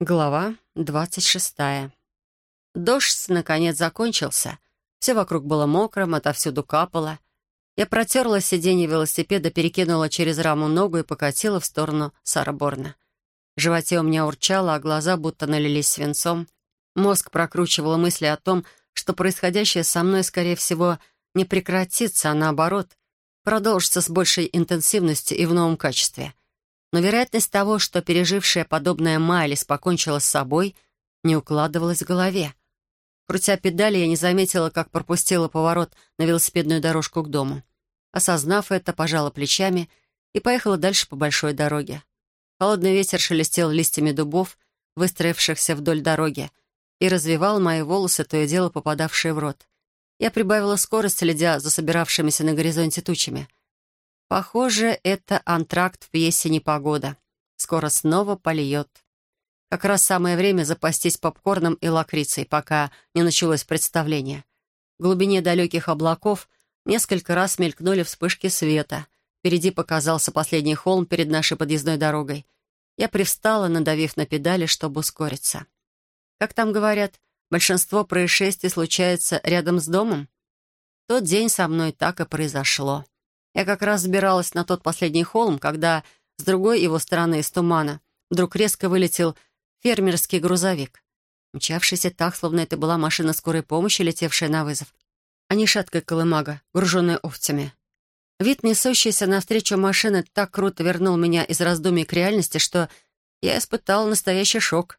Глава двадцать шестая. Дождь, наконец, закончился. Все вокруг было мокрым, отовсюду капало. Я протерла сиденье велосипеда, перекинула через раму ногу и покатила в сторону Сараборна. В животе у меня урчало, а глаза будто налились свинцом. Мозг прокручивал мысли о том, что происходящее со мной, скорее всего, не прекратится, а наоборот, продолжится с большей интенсивностью и в новом качестве — но вероятность того, что пережившая подобное Майлис покончила с собой, не укладывалась в голове. Крутя педали, я не заметила, как пропустила поворот на велосипедную дорожку к дому. Осознав это, пожала плечами и поехала дальше по большой дороге. Холодный ветер шелестел листьями дубов, выстроившихся вдоль дороги, и развивал мои волосы, то и дело попадавшие в рот. Я прибавила скорость, следя за собиравшимися на горизонте тучами — Похоже, это антракт в пьесе «Непогода». Скоро снова польет. Как раз самое время запастись попкорном и лакрицей, пока не началось представление. В глубине далеких облаков несколько раз мелькнули вспышки света. Впереди показался последний холм перед нашей подъездной дорогой. Я привстала, надавив на педали, чтобы ускориться. Как там говорят, большинство происшествий случается рядом с домом? Тот день со мной так и произошло. Я как раз сбиралась на тот последний холм, когда с другой его стороны из тумана вдруг резко вылетел фермерский грузовик, мчавшийся так, словно это была машина скорой помощи, летевшая на вызов, а не шаткая колымага, груженная овцами. Вид несущейся навстречу машины так круто вернул меня из раздумий к реальности, что я испытал настоящий шок.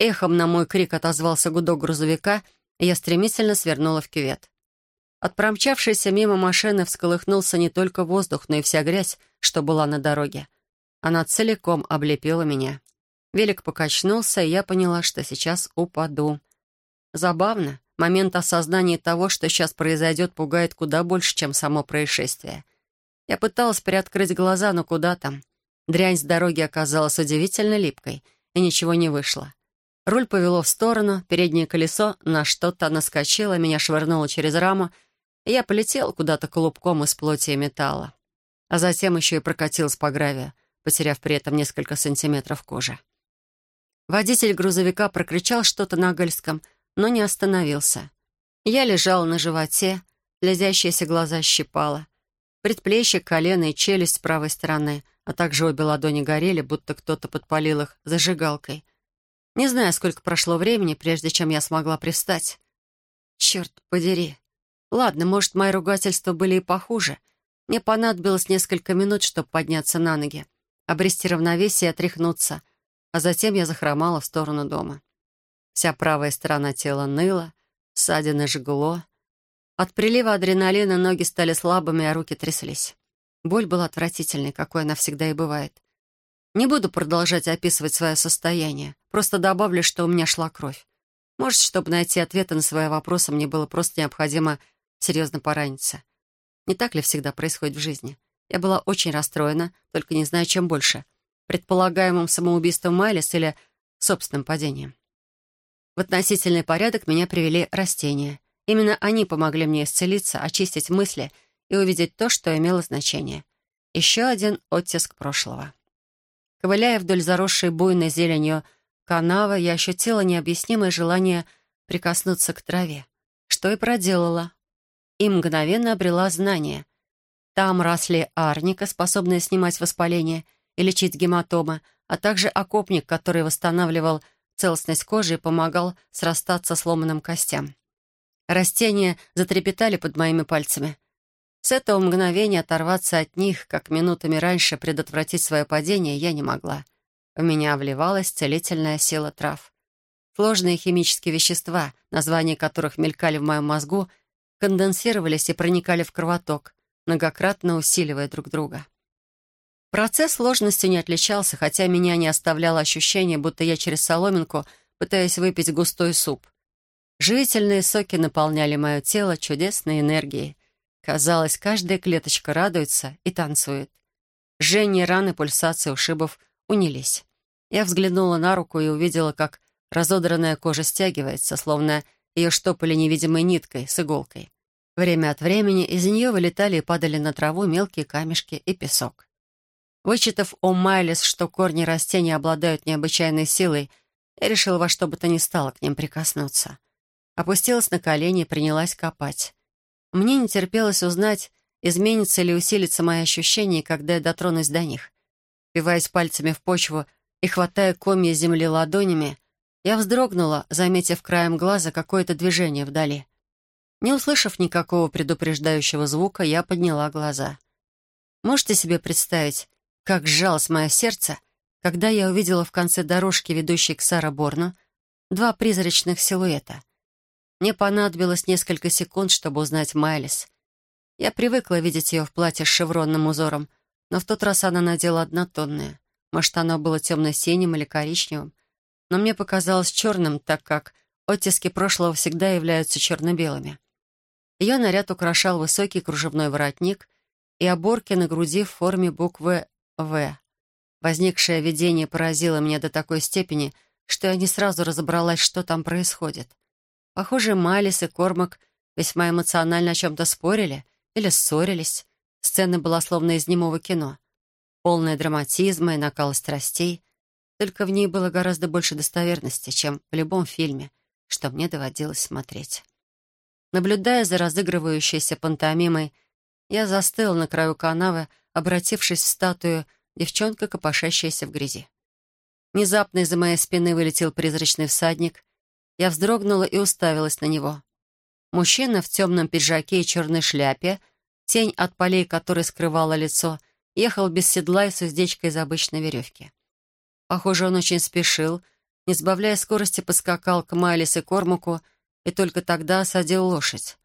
Эхом на мой крик отозвался гудок грузовика, и я стремительно свернула в кювет. От промчавшейся мимо машины всколыхнулся не только воздух, но и вся грязь, что была на дороге. Она целиком облепила меня. Велик покачнулся, и я поняла, что сейчас упаду. Забавно. Момент осознания того, что сейчас произойдет, пугает куда больше, чем само происшествие. Я пыталась приоткрыть глаза, но куда там? Дрянь с дороги оказалась удивительно липкой, и ничего не вышло. Руль повело в сторону, переднее колесо на что-то наскочило, меня швырнуло через раму, я полетел куда-то клубком из плоти и металла. А затем еще и прокатился по гравию, потеряв при этом несколько сантиметров кожи. Водитель грузовика прокричал что-то на гальском, но не остановился. Я лежал на животе, слезящиеся глаза щипало. Предплечье, колено и челюсть с правой стороны, а также обе ладони горели, будто кто-то подпалил их зажигалкой. Не знаю, сколько прошло времени, прежде чем я смогла привстать. Черт подери, Ладно, может, мои ругательства были и похуже. Мне понадобилось несколько минут, чтобы подняться на ноги, обрести равновесие и отряхнуться, а затем я захромала в сторону дома. Вся правая сторона тела ныла, ссадины жгло. От прилива адреналина ноги стали слабыми, а руки тряслись. Боль была отвратительной, какой она всегда и бывает. Не буду продолжать описывать свое состояние, просто добавлю, что у меня шла кровь. Может, чтобы найти ответы на свои вопросы, мне было просто необходимо серьезно пораниться. Не так ли всегда происходит в жизни? Я была очень расстроена, только не знаю, чем больше. Предполагаемым самоубийством Майлис или собственным падением. В относительный порядок меня привели растения. Именно они помогли мне исцелиться, очистить мысли и увидеть то, что имело значение. Еще один оттиск прошлого. Ковыляя вдоль заросшей буйной зеленью канавы, я ощутила необъяснимое желание прикоснуться к траве, что и проделала, и мгновенно обрела знания. Там росли арника, способная снимать воспаление и лечить гематомы, а также окопник, который восстанавливал целостность кожи и помогал срастаться сломанным костям. Растения затрепетали под моими пальцами. С этого мгновения оторваться от них, как минутами раньше предотвратить свое падение, я не могла. В меня вливалась целительная сила трав. Сложные химические вещества, названия которых мелькали в моем мозгу — конденсировались и проникали в кровоток, многократно усиливая друг друга. Процесс сложностью не отличался, хотя меня не оставляло ощущение, будто я через соломинку пытаюсь выпить густой суп. Живительные соки наполняли мое тело чудесной энергией. Казалось, каждая клеточка радуется и танцует. Жжение раны, пульсации ушибов унились. Я взглянула на руку и увидела, как разодранная кожа стягивается, словно ее штопали невидимой ниткой с иголкой. Время от времени из нее вылетали и падали на траву мелкие камешки и песок. Вычитав о Майлис, что корни растений обладают необычайной силой, Я решила во что бы то ни стало к ним прикоснуться. Опустилась на колени и принялась копать. Мне не терпелось узнать, изменится или усилится мои ощущения, когда я дотронусь до них. Впиваясь пальцами в почву и хватая комья земли ладонями, я вздрогнула, заметив краем глаза какое-то движение вдали. Не услышав никакого предупреждающего звука, я подняла глаза. Можете себе представить, как сжалось мое сердце, когда я увидела в конце дорожки, ведущей к Сараборну, два призрачных силуэта. Мне понадобилось несколько секунд, чтобы узнать Майлис. Я привыкла видеть ее в платье с шевронным узором, но в тот раз она надела однотонное. Может, оно было темно-синим или коричневым, но мне показалось черным, так как оттиски прошлого всегда являются черно-белыми. Ее наряд украшал высокий кружевной воротник и оборки на груди в форме буквы «В». Возникшее видение поразило меня до такой степени, что я не сразу разобралась, что там происходит. Похоже, Малис и Кормак весьма эмоционально о чем-то спорили или ссорились. Сцена была словно из немого кино. Полная драматизма и накала страстей. Только в ней было гораздо больше достоверности, чем в любом фильме, что мне доводилось смотреть. Наблюдая за разыгрывающейся пантомимой, я застыл на краю канавы, обратившись в статую девчонка, копошащаяся в грязи. Внезапно из-за моей спины вылетел призрачный всадник я вздрогнула и уставилась на него. Мужчина в темном пиджаке и черной шляпе, тень от полей которой скрывала лицо, ехал без седла и с уздечкой из обычной веревки. Похоже, он очень спешил, не сбавляя скорости, поскакал к Майлис и Кормаку и только тогда осадил лошадь.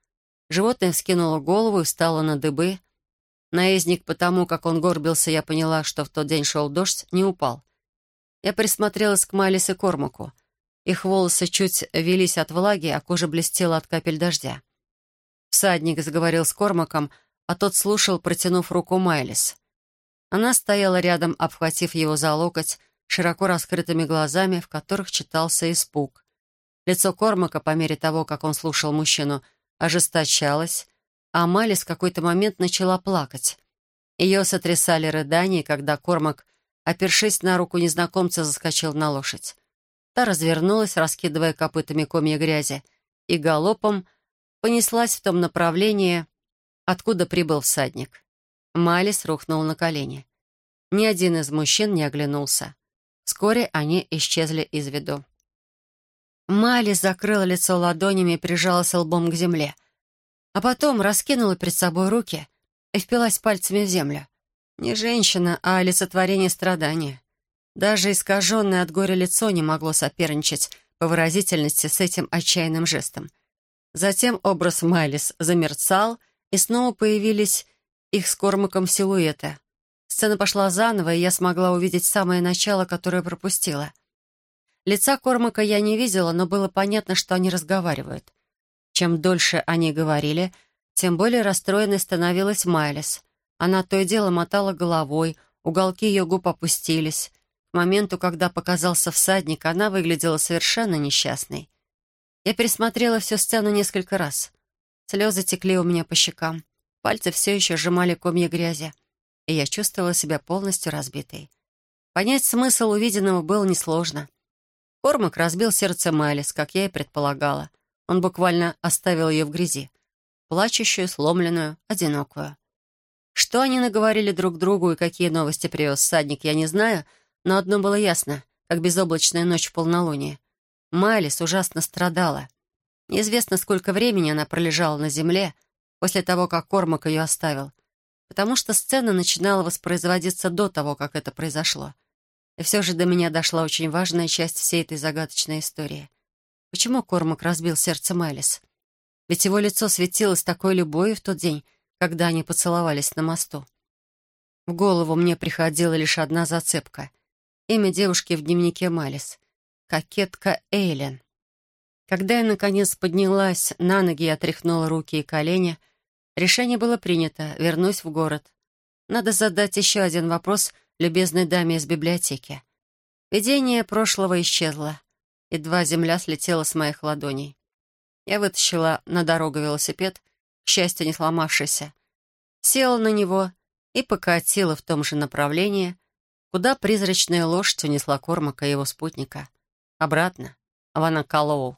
Животное вскинуло голову и встало на дыбы. Наездник, потому как он горбился, я поняла, что в тот день шел дождь, не упал. Я присмотрелась к Майлис и Кормаку — их волосы чуть велись от влаги, а кожа блестела от капель дождя. Всадник заговорил с Кормаком, а тот слушал, протянув руку Майлис. Она стояла рядом, обхватив его за локоть, широко раскрытыми глазами, в которых читался испуг. Лицо Кормака, по мере того, как он слушал мужчину, ожесточалось, а Майлис в какой-то момент начала плакать. Ее сотрясали рыдания, когда Кормак, опершись на руку незнакомца, заскочил на лошадь. Та развернулась, раскидывая копытами комья грязи, и галопом понеслась в том направлении, откуда прибыл всадник. Малис рухнул на колени. Ни один из мужчин не оглянулся. Вскоре они исчезли из виду. Малис закрыла лицо ладонями и прижалась лбом к земле. А потом раскинула перед собой руки и впилась пальцами в землю. Не женщина, а олицетворение страдания. Даже искаженное от горя лицо не могло соперничать по выразительности с этим отчаянным жестом. Затем образ Майлис замерцал, и снова появились их с Кормаком силуэты. Сцена пошла заново, и я смогла увидеть самое начало, которое пропустила. Лица Кормака я не видела, но было понятно, что они разговаривают. Чем дольше они говорили, тем более расстроенной становилась Майлис. Она то и дело мотала головой, уголки ее губ опустились. К моменту, когда показался всадник, она выглядела совершенно несчастной. Я пересмотрела всю сцену несколько раз. Слезы текли у меня по щекам. Пальцы все еще сжимали комья грязи, и я чувствовала себя полностью разбитой. Понять смысл увиденного было несложно. Кормак разбил сердце Майлис, как я и предполагала. Он буквально оставил ее в грязи. Плачущую, сломленную, одинокую. Что они наговорили друг другу и какие новости привез всадник, я не знаю, но одно было ясно, как безоблачная ночь в полнолуние. Майлис ужасно страдала. Неизвестно, сколько времени она пролежала на земле после того, как Кормак ее оставил, потому что сцена начинала воспроизводиться до того, как это произошло. И все же до меня дошла очень важная часть всей этой загадочной истории. Почему Кормак разбил сердце Майлис? Ведь его лицо светилось такой любовью в тот день, когда они поцеловались на мосту. В голову мне приходила лишь одна зацепка. Имя девушки в дневнике Малис. Кокетка Эйлен. Когда я, наконец, поднялась на ноги и отряхнула руки и колени, решение было принято — вернусь в город. Надо задать еще один вопрос любезной даме из библиотеки. Видение прошлого исчезло. Едва земля слетела с моих ладоней. Я вытащила на дорогу велосипед, к счастью, не сломавшийся, села на него и покатила в том же направлении — куда призрачная лошадь унесла Кормака и его спутника. Обратно, в Анакалоу.